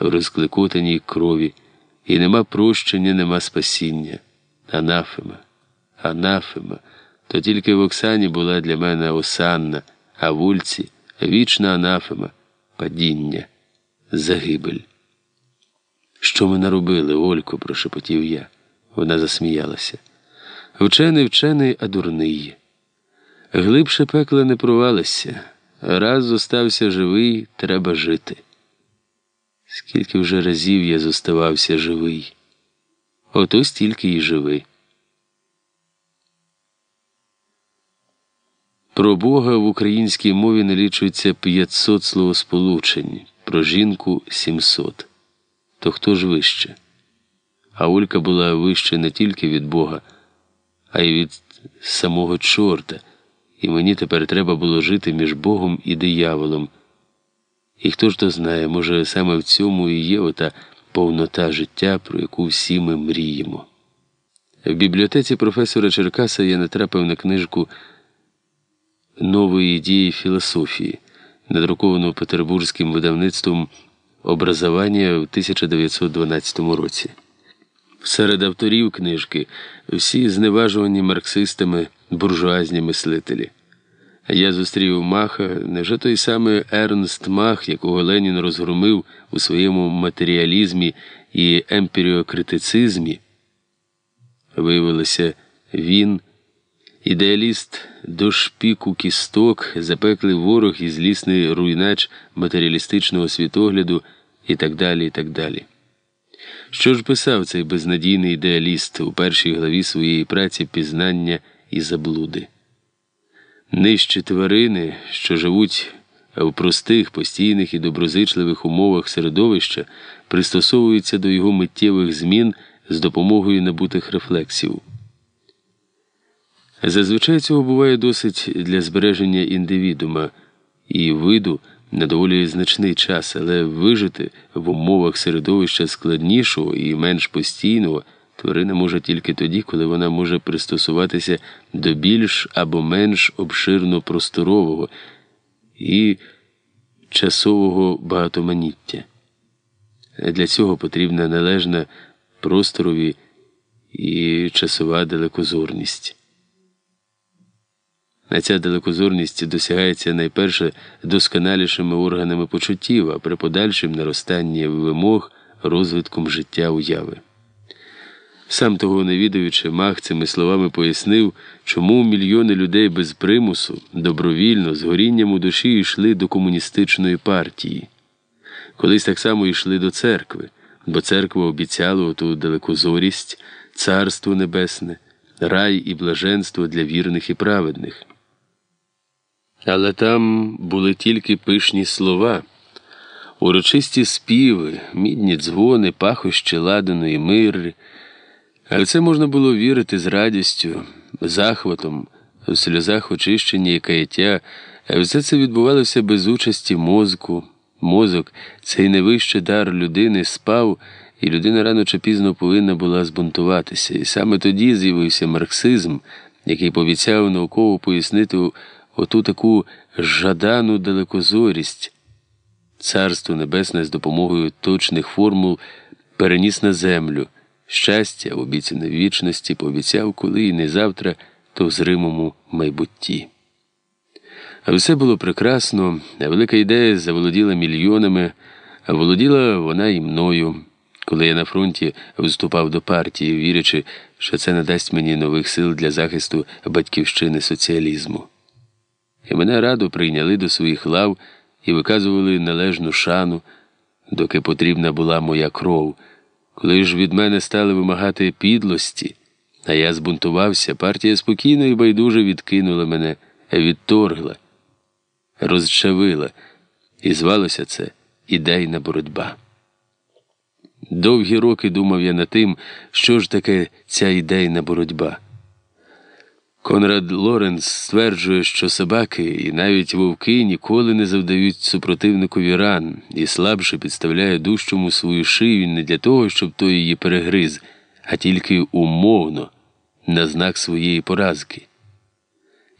в розкликотаній крові, і нема прощення, нема спасіння. Анафема, анафема. То тільки в Оксані була для мене осанна, а в Ульці вічна анафема, падіння, загибель. Що ми наробили, Олько? прошепотів я. Вона засміялася. Вчений вчений, а дурний. Глибше пекла не провалися. Раз зостався живий, треба жити. Скільки вже разів я зоставався живий, ото стільки й живий. Про Бога в українській мові налічується 500 словосполучень, про жінку 700. То хто ж вище? А Олька була вище не тільки від Бога, а й від самого чорта, і мені тепер треба було жити між Богом і дияволом. І хто ж то знає, може, саме в цьому і є ота повнота життя, про яку всі ми мріємо. В бібліотеці професора Черкаса я натрапив на книжку нової ідеї філософії, надруковану петербурзьким видавництвом образування в 1912 році. Серед авторів книжки всі зневажувані марксистами буржуазні мислителі. Я зустрів Маха, невже той самий Ернст Мах, якого Ленін розгромив у своєму матеріалізмі і емпіріокритицизмі. Виявилося, він, ідеаліст до шпіку кісток, запеклий ворог і злісний руйнач матеріалістичного світогляду і так далі, і так далі. Що ж писав цей безнадійний ідеаліст у першій главі своєї праці пізнання і заблуди? Нижчі тварини, що живуть в простих, постійних і доброзичливих умовах середовища, пристосовуються до його миттєвих змін з допомогою набутих рефлексів. Зазвичай цього буває досить для збереження індивідума і виду на доволі значний час, але вижити в умовах середовища складнішого і менш постійного тварина може тільки тоді, коли вона може пристосуватися до більш або менш обширно просторового і часового багатоманіття. Для цього потрібна належна просторові і часова далекозорність. А ця далекозорність досягається найперше досконалішими органами почуттів, а при подальшим наростанні вимог розвитком життя уяви. Сам того не відаючи, Мах цими словами пояснив, чому мільйони людей без примусу добровільно з горінням у душі йшли до комуністичної партії. Колись так само йшли до церкви, бо церква обіцяла оту далекозорість, царство небесне, рай і блаженство для вірних і праведних. Але там були тільки пишні слова, урочисті співи, мідні дзвони, пахощі ладаної мири. Але це можна було вірити з радістю, захватом, в сльозах очищення і каяття, все це відбувалося без участі мозку. Мозок, цей найвищий дар людини, спав, і людина рано чи пізно повинна була збунтуватися. І саме тоді з'явився марксизм, який пообіцяв науково пояснити оту таку жадану далекозорість. Царство Небесне з допомогою точних формул переніс на землю. Щастя, обіцяне вічності, пообіцяв, коли і не завтра, то в зримому майбутті. А все було прекрасно, велика ідея заволоділа мільйонами, а володіла вона і мною, коли я на фронті виступав до партії, вірячи, що це надасть мені нових сил для захисту батьківщини соціалізму. І мене радо прийняли до своїх лав і виказували належну шану, доки потрібна була моя кров. Коли ж від мене стали вимагати підлості, а я збунтувався, партія спокійно і байдуже відкинула мене, відторгла, розчавила, і звалося це ідейна боротьба. Довгі роки думав я над тим, що ж таке ця ідейна боротьба. Конрад Лоренс стверджує, що собаки і навіть вовки ніколи не завдають супротивникові ран і слабше підставляє дужчому свою шию не для того, щоб той її перегриз, а тільки умовно, на знак своєї поразки.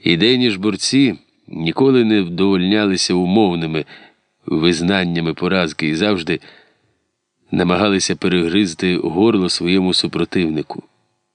Ідейні ж борці ніколи не вдовольнялися умовними визнаннями поразки і завжди намагалися перегризти горло своєму супротивнику.